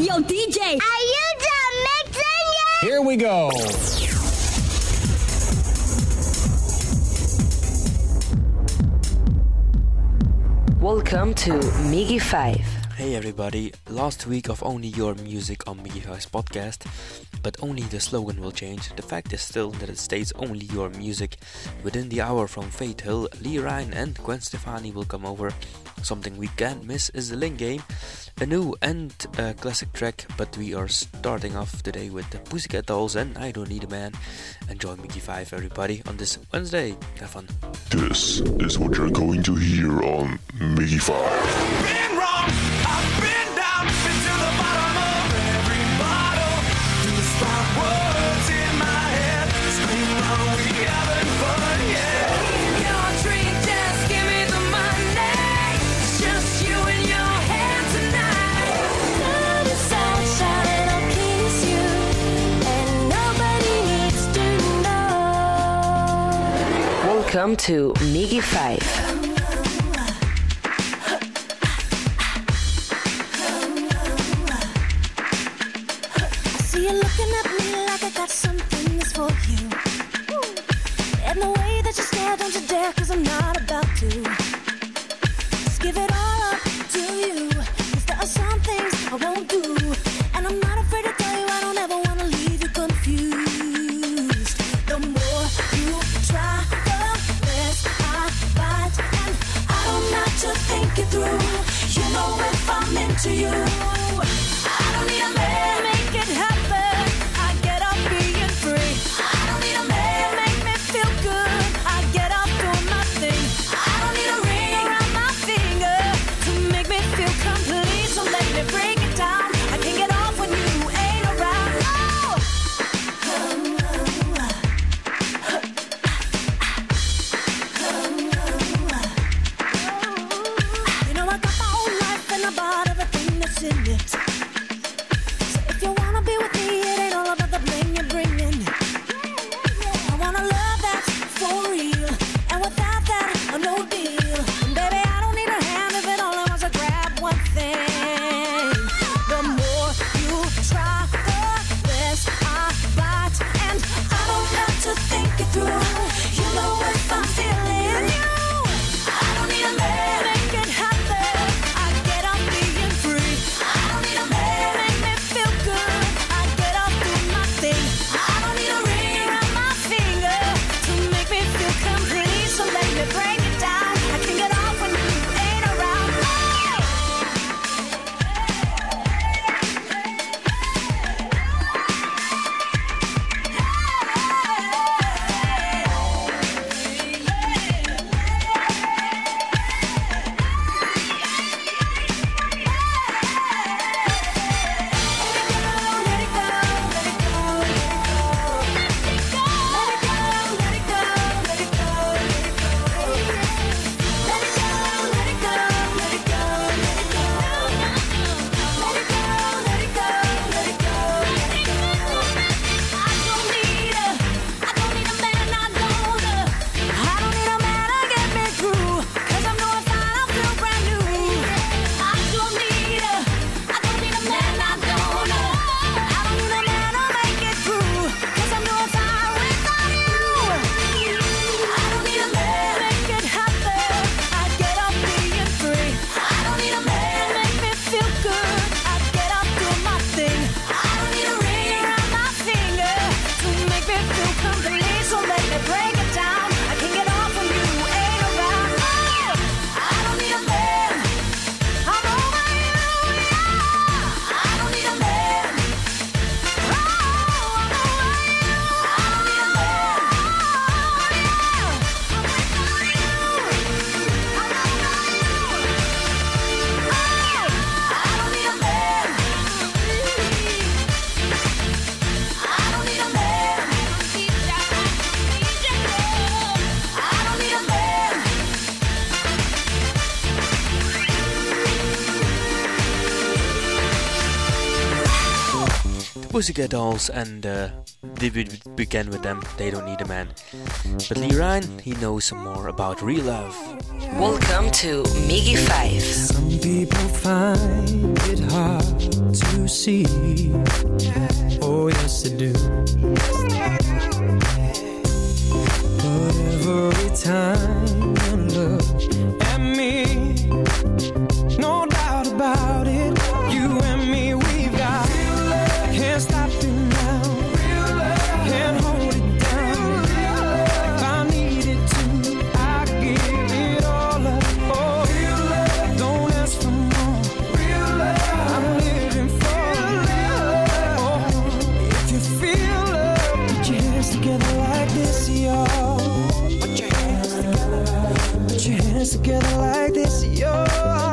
Yo, DJ, are you done mixing yet? Here we go. Welcome to Miggy 5. Hey everybody, last week of Only Your Music on Miggy 5's podcast, but only the slogan will change. The fact is still that it stays only your music. Within the hour from Faith Hill, Lee Ryan and Gwen Stefani will come over. Something we can't miss is the Link game, a new and a classic track, but we are starting off today with the Pussycat Dolls and I Don't Need a Man. Enjoy Mickey 5 everybody on this Wednesday. Have fun. This is what you're going to hear on Mickey 5. Welcome to Miggy 5. something for you. And the way that you stare, don't you dare, cause I'm not Pussycat Dolls, and uh, they would begin with them. They don't need a man. But Lee Ryan, he knows some more about real love. Welcome to Miggy Five. Some people find it hard to see. Oh yes, they do. together like this, yo. Put your hands together. Put your hands together like this, yo.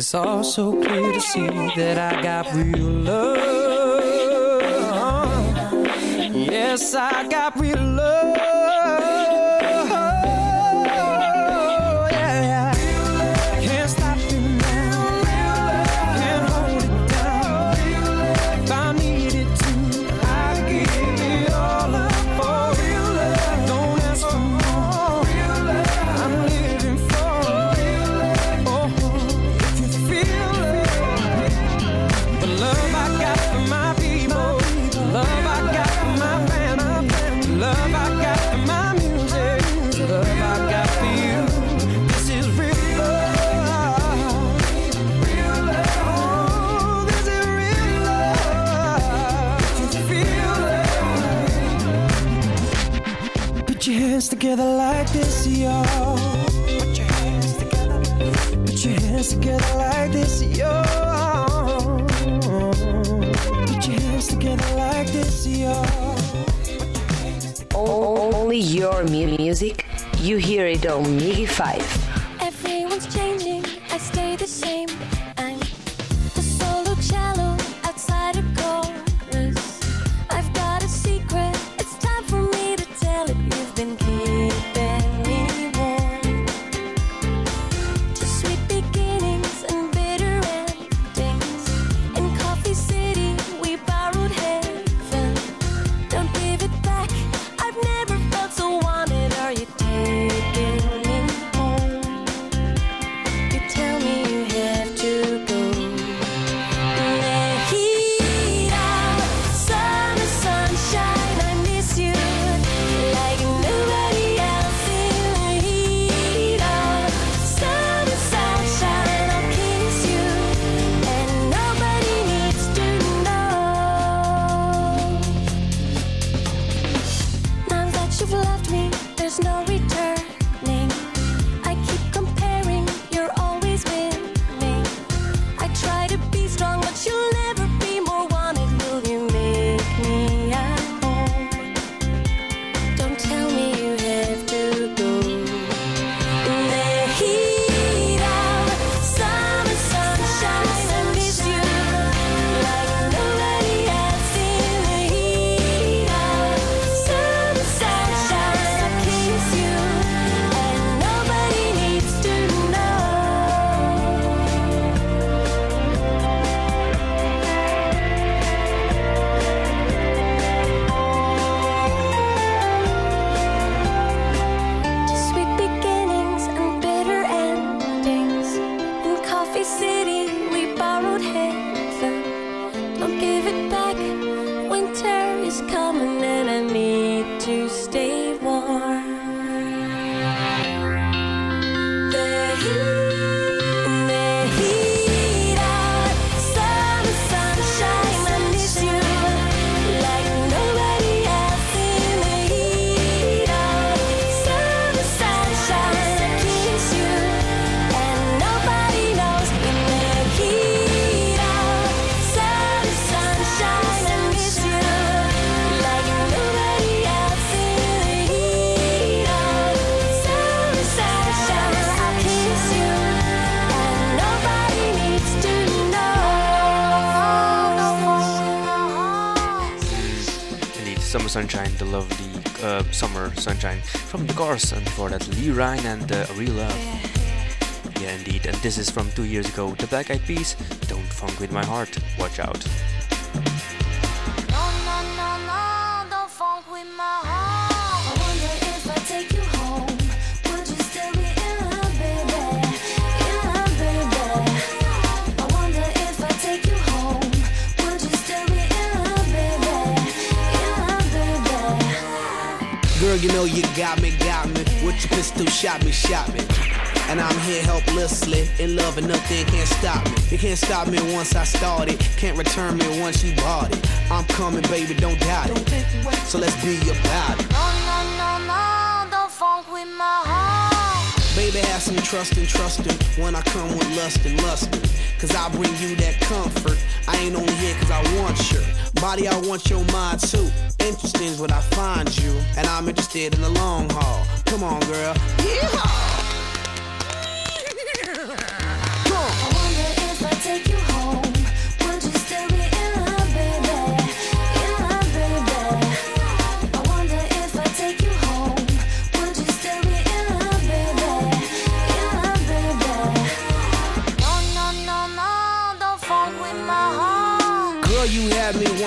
it's all so clear to see that I got real love. Yes, I got real love. this. Put your hands together. Put your hands together like this. Put your hands together like this. Only your music, you hear it on Miggy 5. Sunshine from The Cars, and before that, Lee Ryan and uh, Real Love. Yeah, indeed, and this is from two years ago, The Black Eyed Peas, Don't Funk With My Heart, watch out. Know you got me, got me. With your pistol, shot me, shot me. And I'm here helplessly, in love and nothing can't stop me. You can't stop me once I started, can't return me once you bought it. I'm coming, baby, don't doubt it. So let's be about it. No, no, no, no, don't funk with my heart. Baby, have some trust and trusting when I come with lust and lusting. Cause I bring you that comfort. I ain't only here cause I want your body, I want your mind too. Interesting is what I find you, and I'm interested in the long haul. Come on, girl. Yeehaw!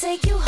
Take you home,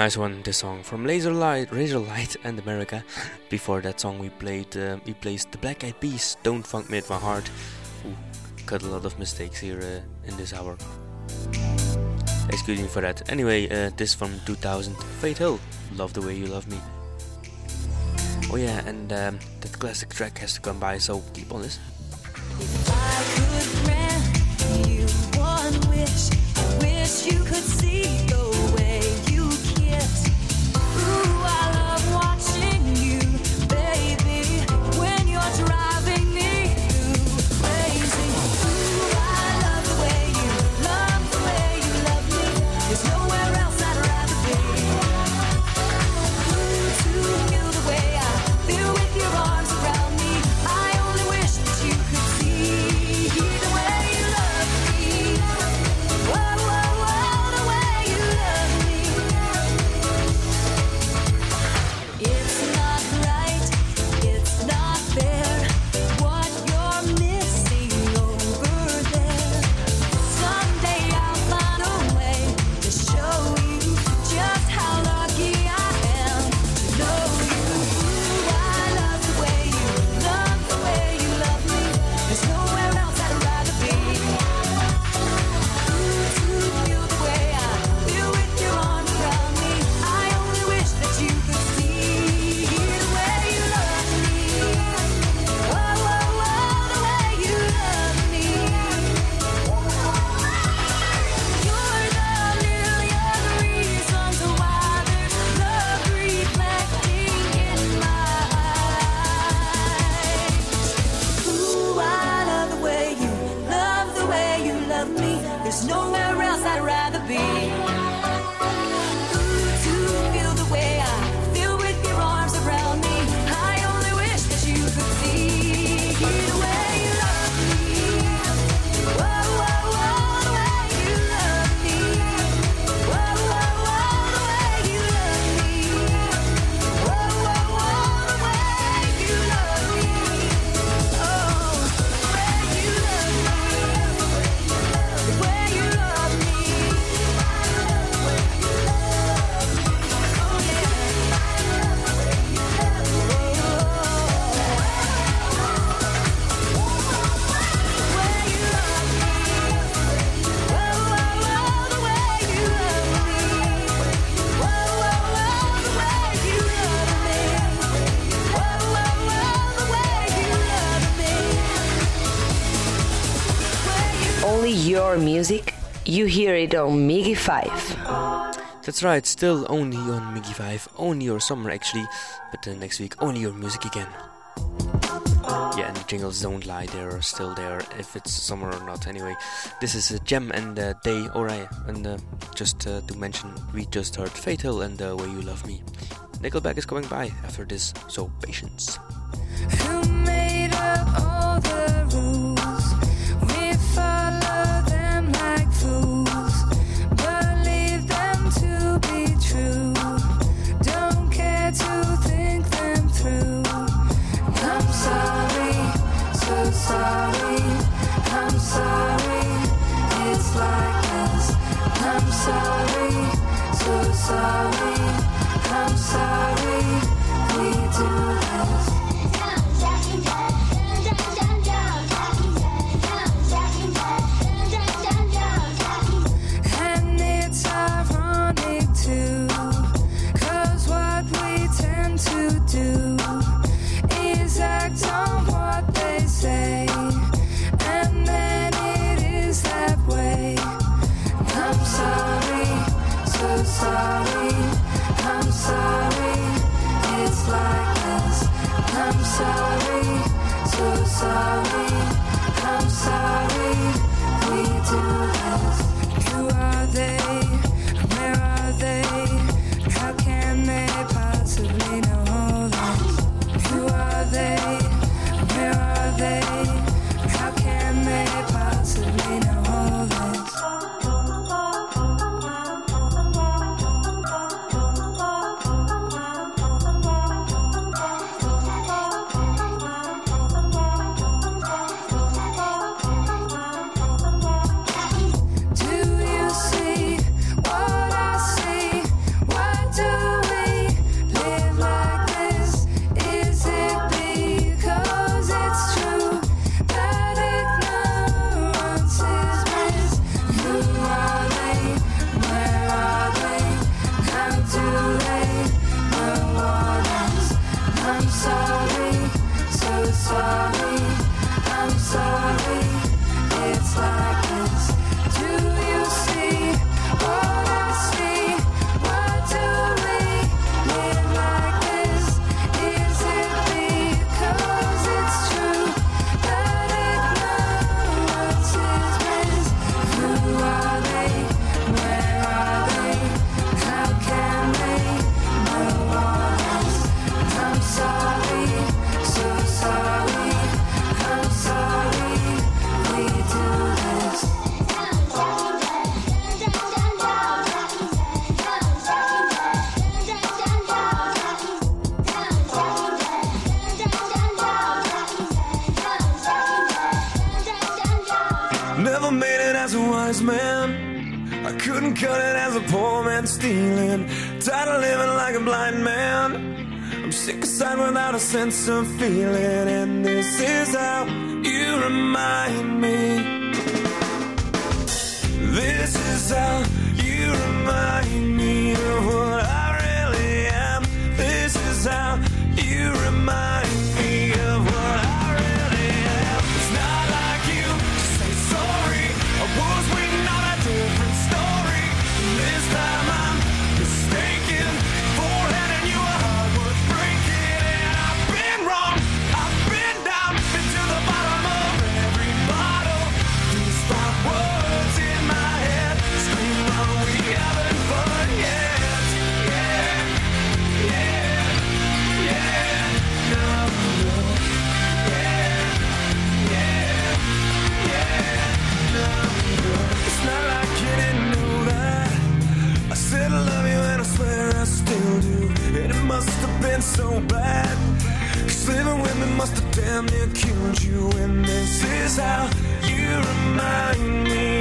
Nice one, this song from Laser Light, Razorlight and America. Before that song, we played, uh, we placed the Black Eyed Peas, "Don't Funk Me My Heart." Ooh, cut a lot of mistakes here uh, in this hour. Excuse me for that. Anyway, uh, this from 2000, Faith Hill, "Love the Way You Love Me." Oh yeah, and um, that classic track has to come by, so keep on listening. on Miggy 5. That's right, still only on Miggy 5, only your summer actually, but then next week only your music again. Yeah, and the jingles don't lie, they are still there, if it's summer or not. Anyway, this is a gem and a day, alright, and uh, just uh, to mention, we just heard Faith Hill and The Way You Love Me. Nickelback is coming by after this, so patience. sorry, I'm sorry. sense of feeling, and this is how. feeling so bad. Living with me must have damn near killed you, and this is how you remind me.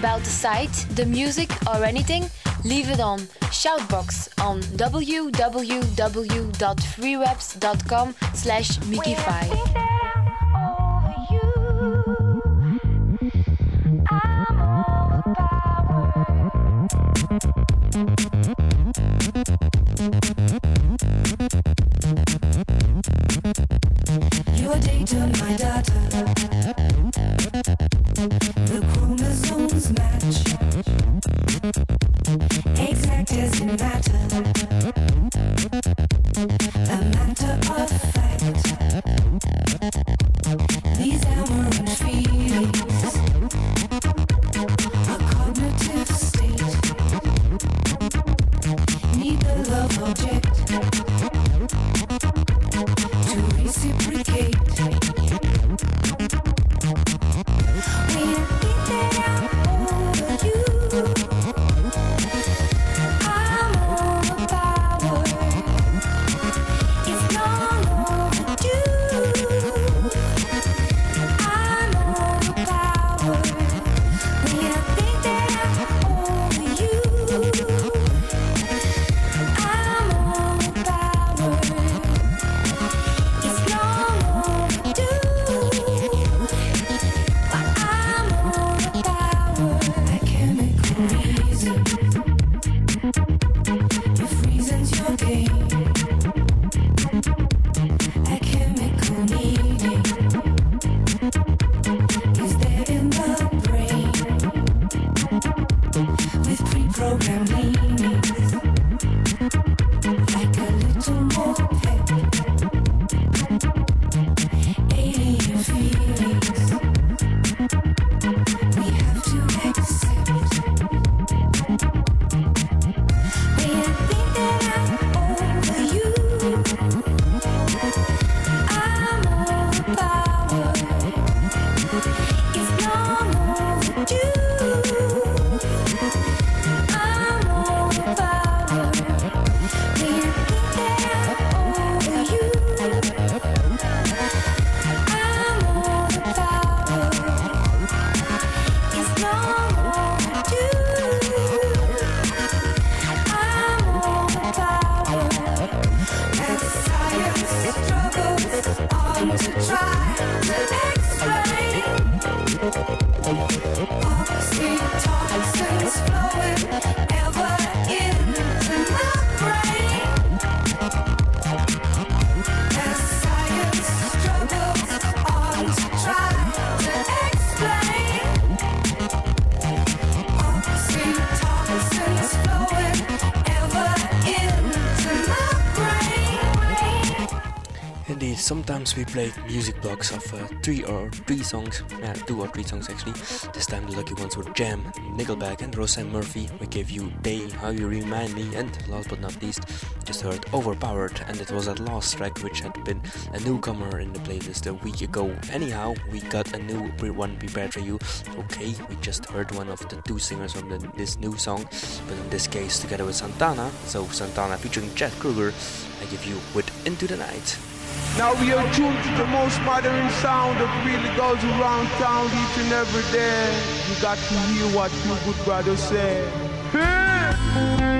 About the site, the music, or anything? Leave it on Shoutbox on www.freereps.com slash Mickey5. We played music blocks of uh, three or three songs, yeah, two or three songs actually. This time the lucky ones were Jam, Nickelback, and Róisín Murphy. We gave you Day, How You Remind Me, and last but not least, just heard Overpowered, and it was that last track which had been a newcomer in the playlist a week ago. Anyhow, we got a new one prepared for you. Okay, we just heard one of the two singers from the, this new song, but in this case together with Santana. So Santana featuring Chad Kroeger, I give you with Into the Night. Now we are tuned to the most modern sound that really goes around town each and every day. You got to hear what you good brother say. Hey!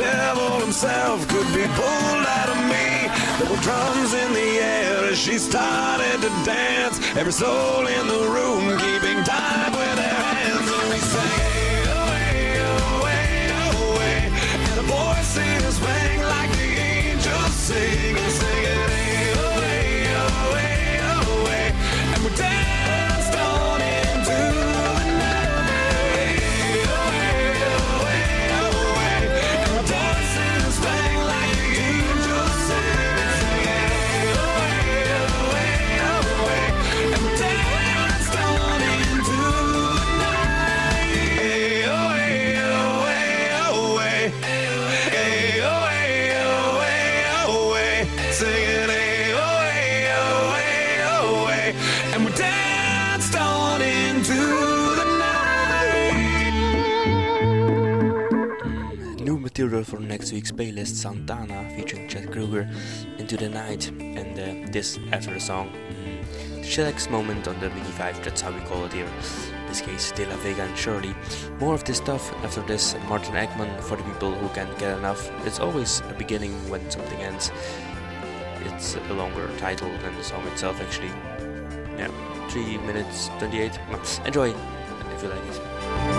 devil himself could be pulled out of me. There were drums in the air as she started to dance. Every soul in the room keeping time with their hands. And we sang, hey, hey, oh, hey. And the voices rang like the angels sing material for next week's playlist Santana featuring Chad Kroeger Into the Night and uh, this after the song. Mm, the chillax moment on the Mini 5, that's how we call it here. In this case, De La Vega and Shirley. More of this stuff after this, Martin Ekman for the people who can't get enough. It's always a beginning when something ends. It's a longer title than the song itself actually. Yeah, 3 minutes 28. Enjoy if you like it.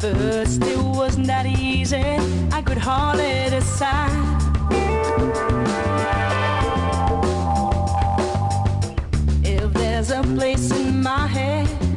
First it wasn't that easy. I could hardly decide. If there's a place in my head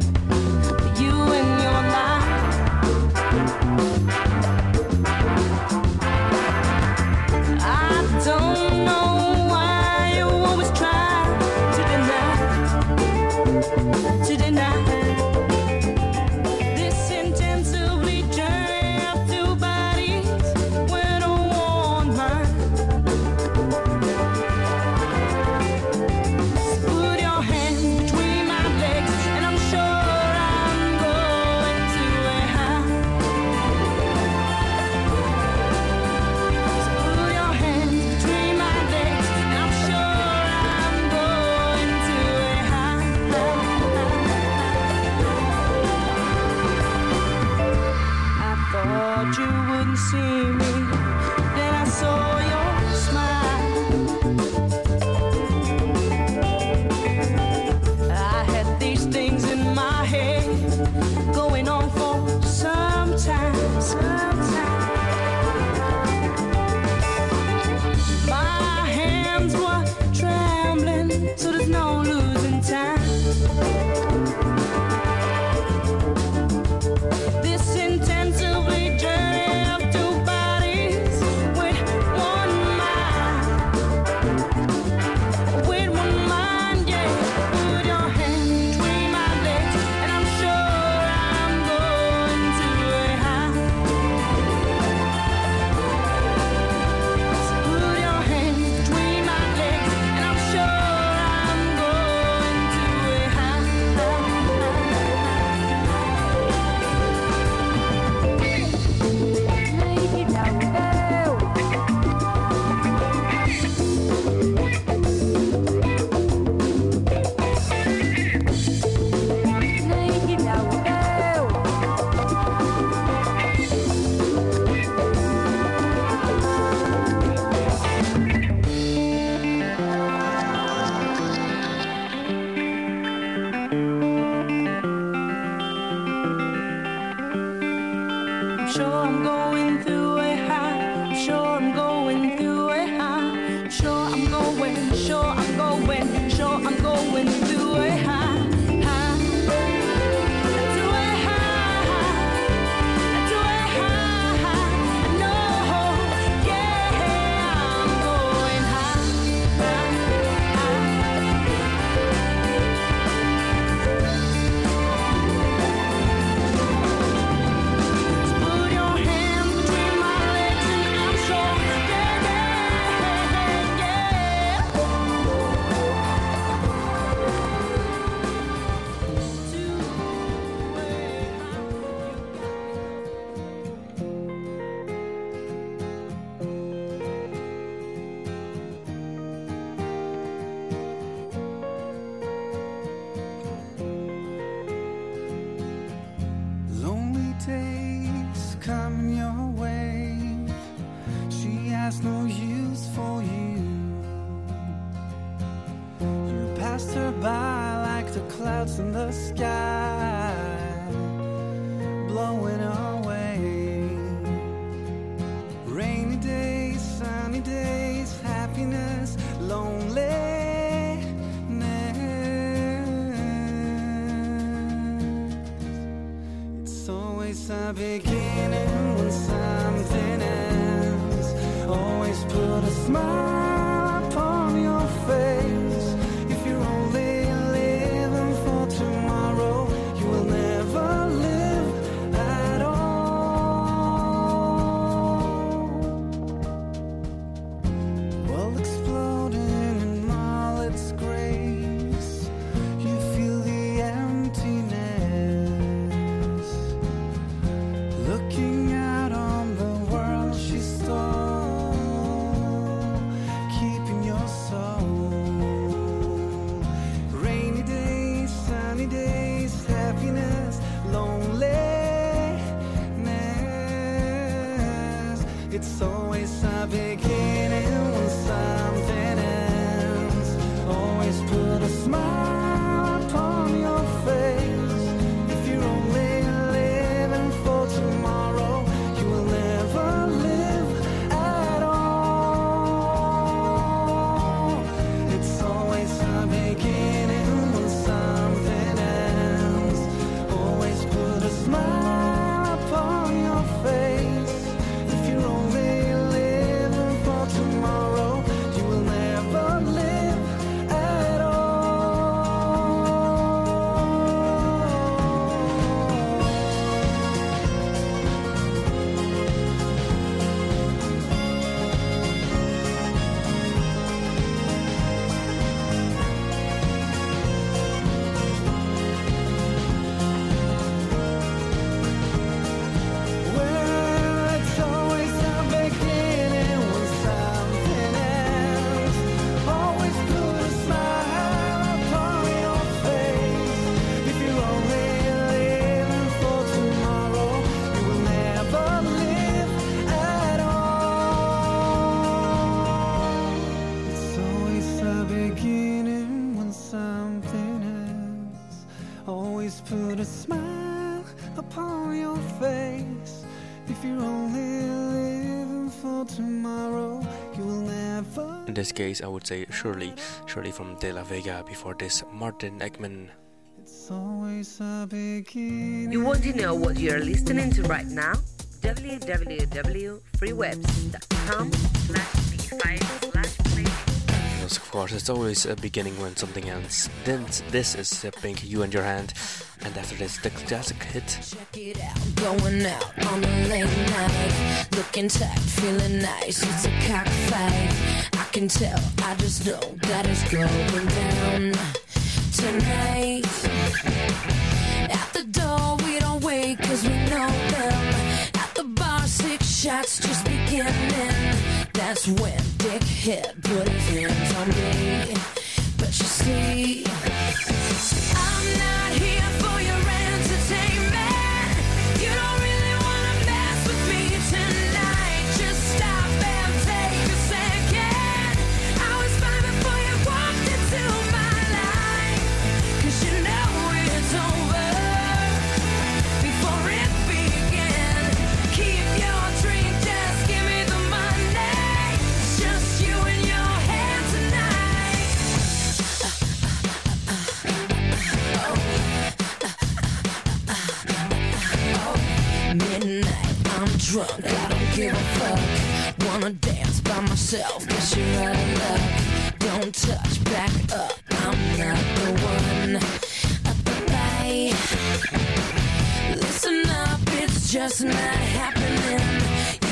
this case, I would say Shirley, Shirley from De La Vega. Before this, Martin Ekman. It's always a beginning. You want to know what you're listening to right now? www.freewebs.com slash play. Yes, of course, it's always a beginning when something ends. Then this is uh, Pink, You and Your Hand, and after this, the classic hit. Check it out, going out on a late night, looking tight, feeling nice. It's a cockfight. I can tell, I just know that it's going down tonight. At the door, we don't wait 'cause we know them. At the bar, six shots just beginning. That's when Dick hit put his hands on me. But you see, I'm not here for your Midnight, I'm drunk, I don't give a fuck. Wanna dance by myself, guess you're out of luck. Don't touch, back up, I'm not the one. Bye. Listen up, it's just not happening.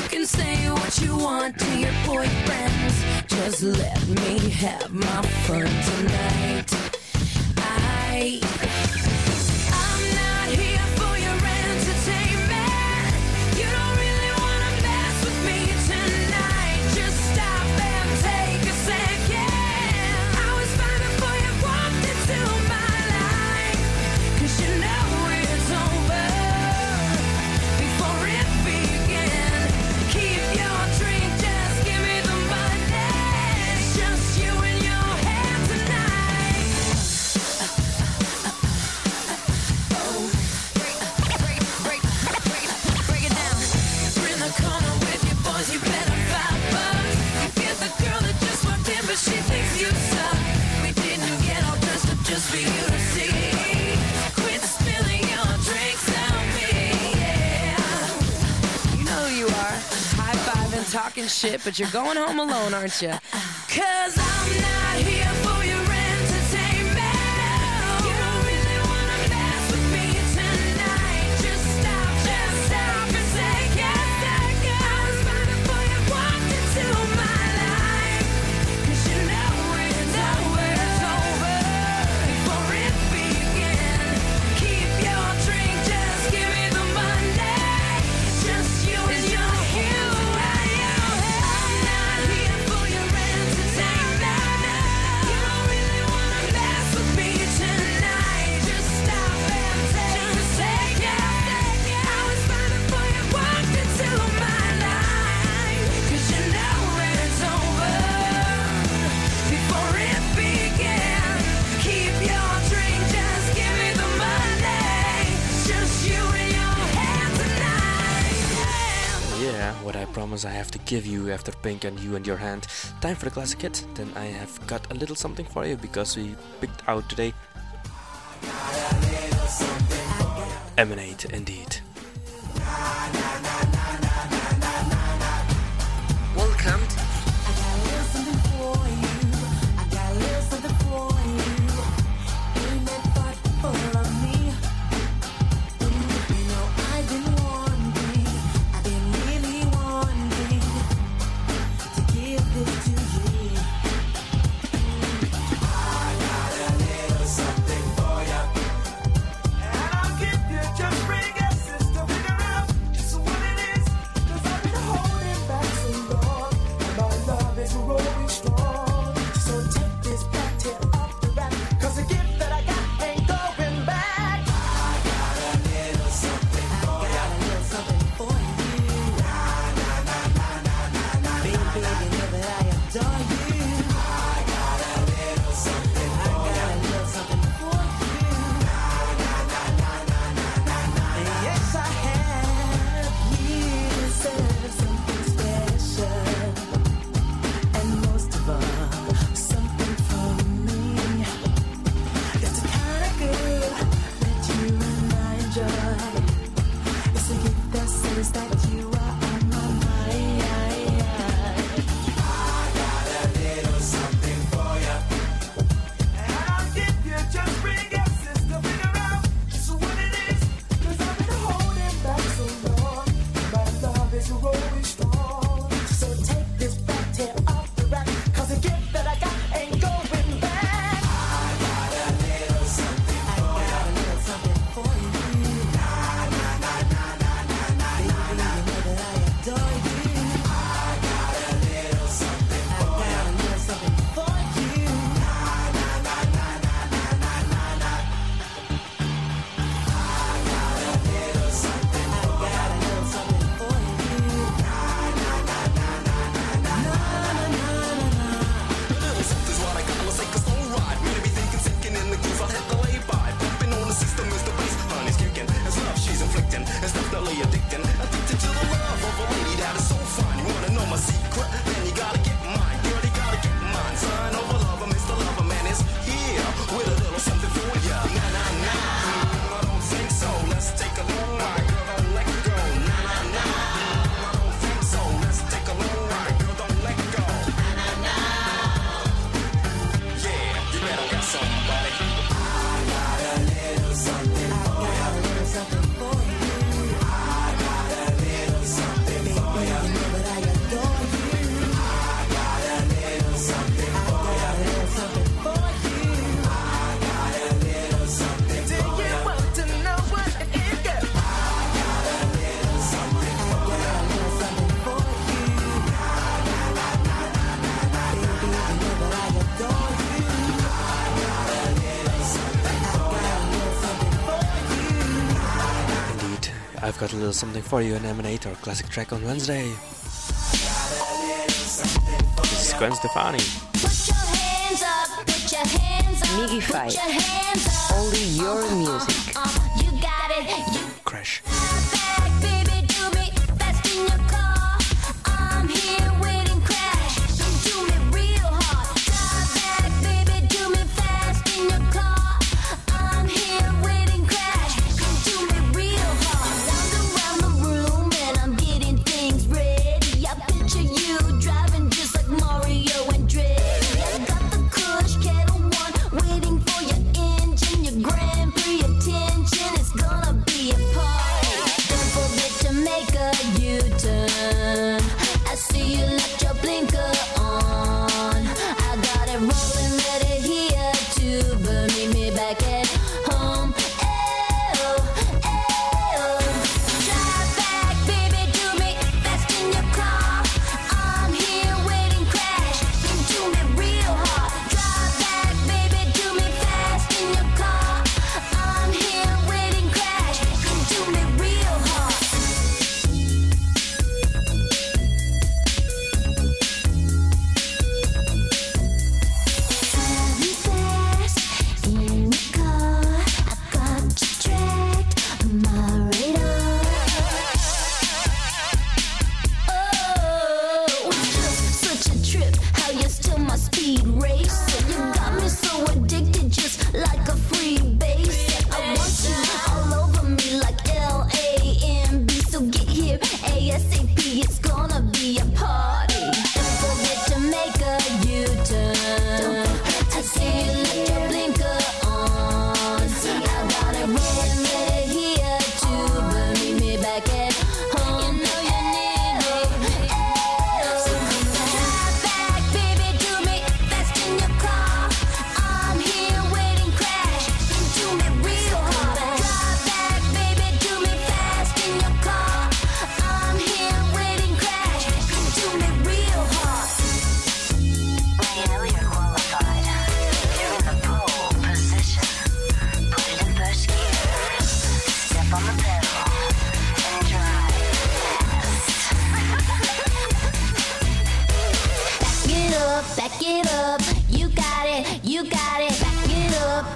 You can say what you want to your boyfriends. Just let me have my fun tonight. I. shit, but you're going home alone, aren't you? Cause I'm give you after Pink and You and Your Hand. Time for the classic hit. Then I have got a little something for you because we picked out today. Emanate indeed. for you an Emanator classic track on Wednesday. This is Gwen Stefani. Miggy Fight. Only your music.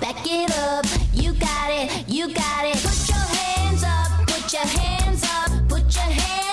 Back it up. You got it, you got it. Put your hands up, put your hands up, put your hands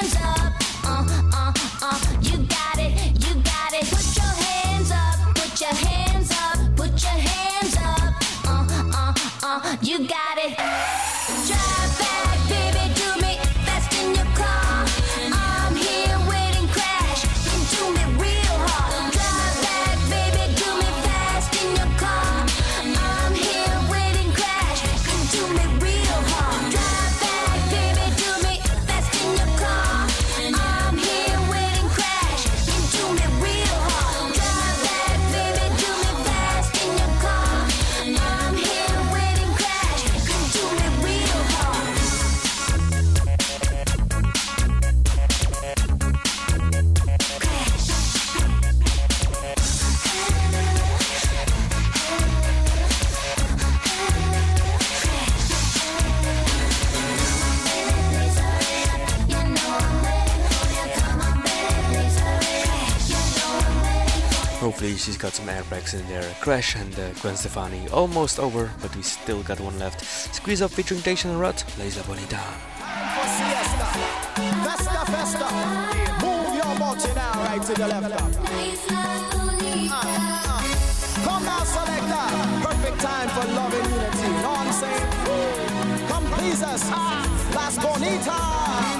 Hopefully she's got some airbags in there. Crash and uh, Gwen Stefani almost over, but we still got one left. Squeeze up featuring Tation and Rut, La Isla Bonita. Festa, festa. Move your body now, right to the left. Uh, uh. Come now, selector. Perfect time for love and unity. Know what I'm saying? Come please us. Las Bonitas.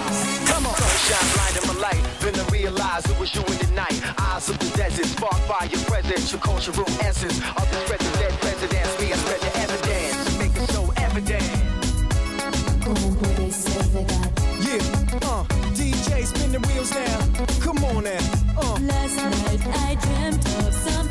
Come on. Sunshine blinding my light. Then I realize it was you in the night. Eyes of the desert, sparked by your presence, your cultural essence. Of the spread the dead presidents, me I spread the evidence. Make it so evident. Yeah, uh, DJ spin the wheels now. Come on now. Uh. Last night I dreamt of San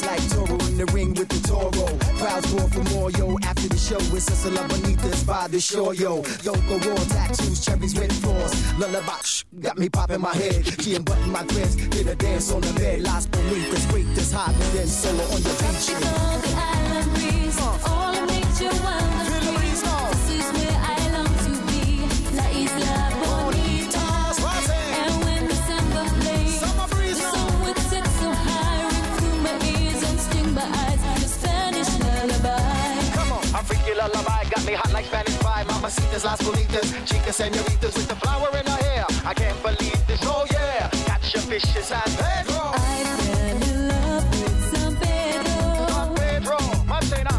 mask like Toro in the ring with the Toro. Crowds roar for more, yo. After the show, it's a la bonitas by the shore, yo. Go raw tattoos, cherries, red floors. Lullaby, shh, got me popping my head. And button my dress, did a dance on the bed. Las bonitas, break this hot, and then solo on the beach. All the island breeze, all nature wonderful. This on. I'm freaky lullaby, got me hot like Spanish pie. Mamacitas, las bonitas, chicas, senoritas with the flower in her hair. I can't believe this, oh yeah. Got your vicious San Pedro. I fell in love with San Pedro. San Pedro, must say now.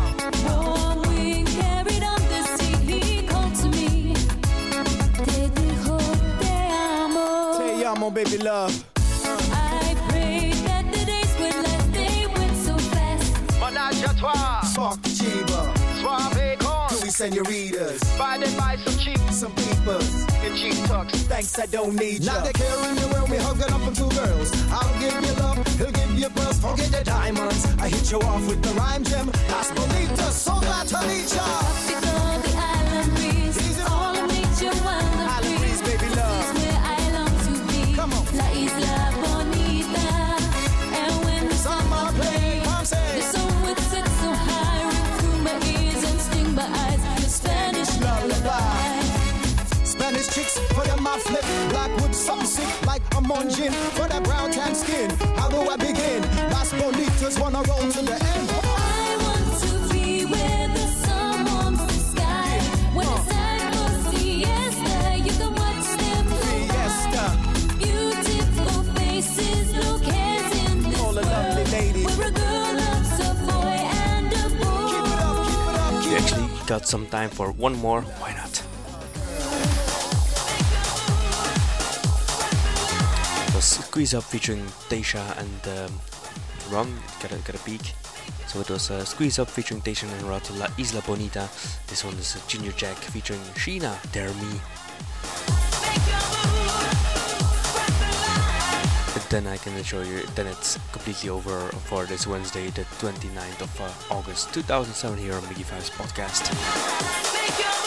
Senoritas. Buy them buy some cheap, Some peepers. and cheap tucks. Thanks, I don't need ya. Now they caring you when we hugging up on two girls. I'll give you love, he'll give you pearls. Forget the diamonds. I hit you off with the rhyme gem. Las bonitas, so glad to meet ya. Like gin for that brown tan skin. How do I begin? Las bonitas wanna roll to the end. I want to be where the sun warms the sky. When it's time for siesta, you can watch them go Fiesta. Beautiful faces, look hands in this All the lovely world. ladies. Where a girl loves a boy and a boy. Keep it up, keep it up, We keep it actually got some time for one more, Squeeze Up featuring Tasha and um, Ron, got a, got a peek. So it was uh, Squeeze Up featuring Tasha and Rod, La Isla Bonita. This one is Junior Jack featuring Shena, Dare Me. But then I can assure you, then it's completely over for this Wednesday, the 29th of uh, August 2007 here on Biggie Fives podcast.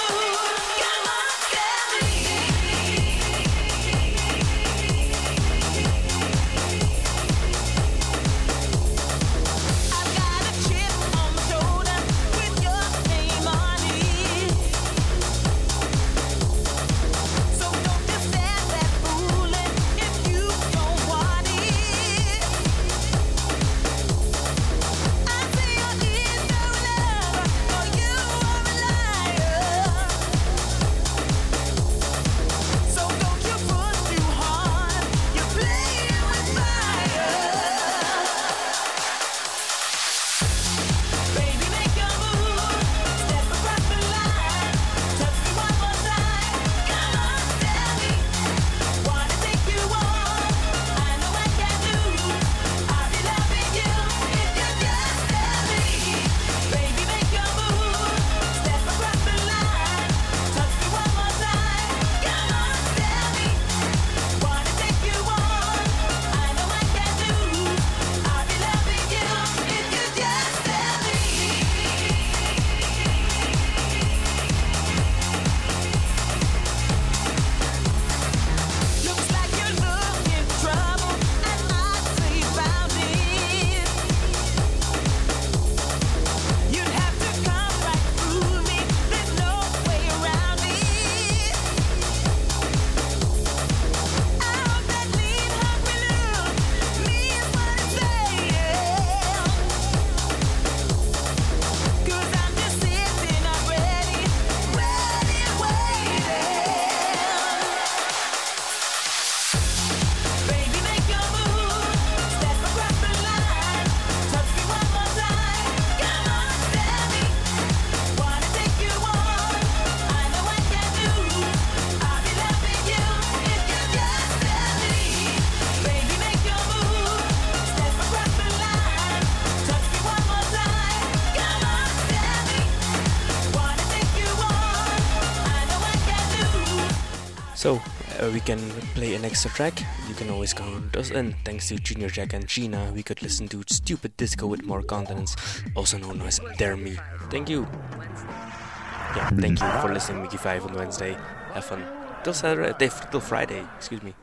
Can play an extra track. You can always count us in. Thanks to Junior Jack and Gina, we could listen to Stupid Disco with more continents, also known as Dare Me. Thank you. Yeah, thank you for listening, Mickey Five on Wednesday. Have fun till Saturday, till Friday. Excuse me.